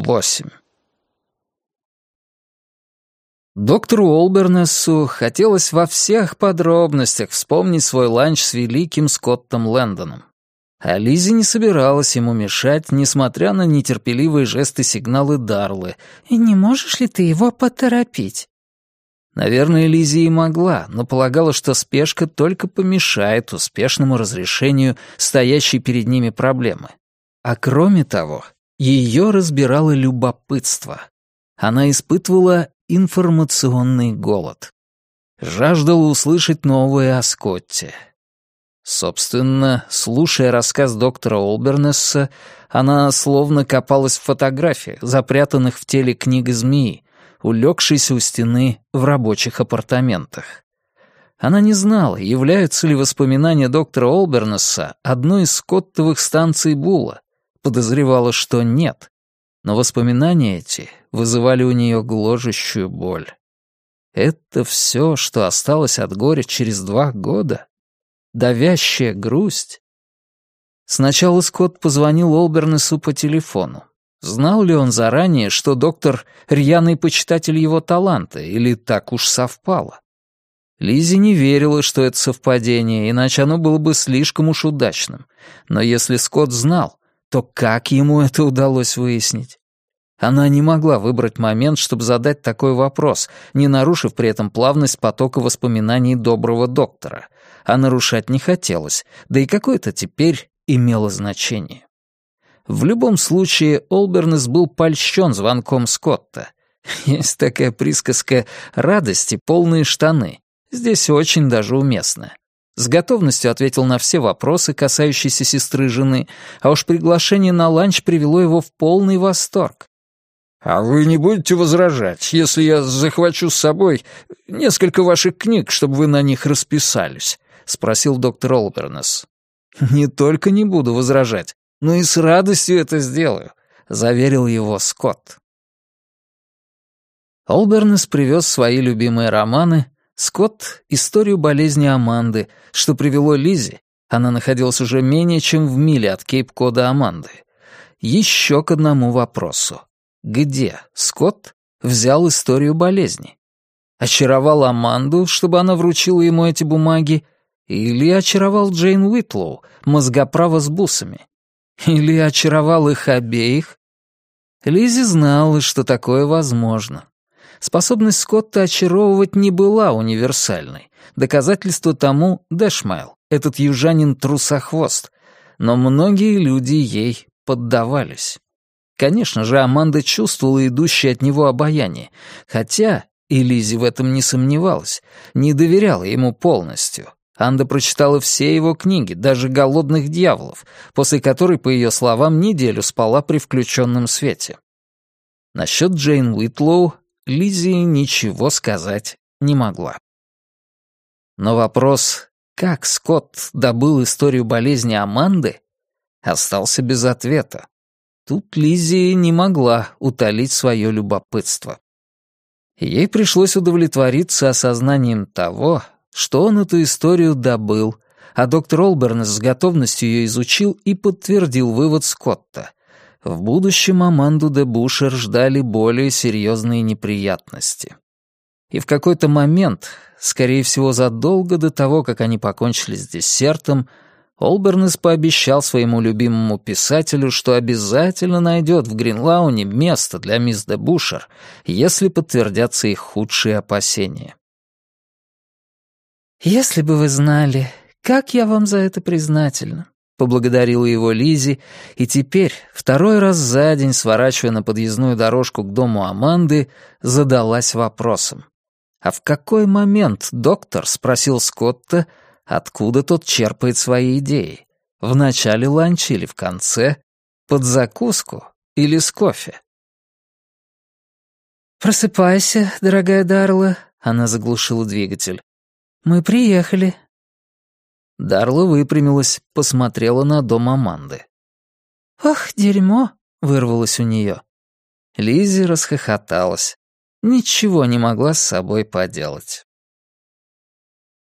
восемь. Доктору Олбернессу хотелось во всех подробностях вспомнить свой ланч с великим Скоттом Лэндоном. А Лизи не собиралась ему мешать, несмотря на нетерпеливые жесты сигналы Дарлы. «И не можешь ли ты его поторопить?» Наверное, Лизи и могла, но полагала, что спешка только помешает успешному разрешению стоящей перед ними проблемы. А кроме того, ее разбирало любопытство. Она испытывала информационный голод. Жаждала услышать новое о Скотте. Собственно, слушая рассказ доктора Олбернесса, она словно копалась в фотографиях, запрятанных в теле книги змеи, улегшейся у стены в рабочих апартаментах. Она не знала, являются ли воспоминания доктора Олбернесса одной из скоттовых станций Була, подозревала, что нет, но воспоминания эти вызывали у нее гложущую боль. Это все, что осталось от горя через два года? Давящая грусть? Сначала Скотт позвонил Олбернесу по телефону. Знал ли он заранее, что доктор — рьяный почитатель его таланта, или так уж совпало? Лизи не верила, что это совпадение, иначе оно было бы слишком уж удачным. Но если Скотт знал, то как ему это удалось выяснить? Она не могла выбрать момент, чтобы задать такой вопрос, не нарушив при этом плавность потока воспоминаний доброго доктора. А нарушать не хотелось, да и какое-то теперь имело значение. В любом случае, Олбернес был польщен звонком Скотта. Есть такая присказка «радости полные штаны». Здесь очень даже уместно. С готовностью ответил на все вопросы, касающиеся сестры жены, а уж приглашение на ланч привело его в полный восторг. «А вы не будете возражать, если я захвачу с собой несколько ваших книг, чтобы вы на них расписались?» — спросил доктор Олбернес. «Не только не буду возражать, но и с радостью это сделаю», — заверил его Скотт. Олбернес привез свои любимые романы, Скотт — историю болезни Аманды, что привело Лизи, она находилась уже менее чем в миле от Кейп-Кода Аманды, еще к одному вопросу. Где Скотт взял историю болезни? Очаровал Аманду, чтобы она вручила ему эти бумаги, или очаровал Джейн Уитлоу, мозгоправа с бусами? Или очаровал их обеих? Лизи знала, что такое возможно. Способность Скотта очаровывать не была универсальной. Доказательство тому — Дэшмайл, этот южанин трусохвост. Но многие люди ей поддавались. Конечно же, Аманда чувствовала идущее от него обаяние, хотя, и Лизи в этом не сомневалась, не доверяла ему полностью. Анда прочитала все его книги, даже «Голодных дьяволов», после которой, по ее словам, неделю спала при включенном свете. Насчет Джейн Уитлоу Лизи ничего сказать не могла. Но вопрос, как Скотт добыл историю болезни Аманды, остался без ответа. Тут Лизи не могла утолить свое любопытство. Ей пришлось удовлетвориться осознанием того, что он эту историю добыл, а доктор Олбернес с готовностью ее изучил и подтвердил вывод Скотта. В будущем Аманду де Бушер ждали более серьезные неприятности. И в какой-то момент, скорее всего задолго до того, как они покончили с десертом, Олбернес пообещал своему любимому писателю, что обязательно найдет в Гринлауне место для мисс де Бушер, если подтвердятся их худшие опасения. «Если бы вы знали, как я вам за это признательна», поблагодарила его Лизи, и теперь, второй раз за день, сворачивая на подъездную дорожку к дому Аманды, задалась вопросом. А в какой момент доктор спросил Скотта, откуда тот черпает свои идеи? В начале ланча или в конце? Под закуску или с кофе? «Просыпайся, дорогая Дарла», — она заглушила двигатель. «Мы приехали». Дарла выпрямилась, посмотрела на дом Аманды. «Ох, дерьмо!» — вырвалось у нее. Лизи расхохоталась. Ничего не могла с собой поделать.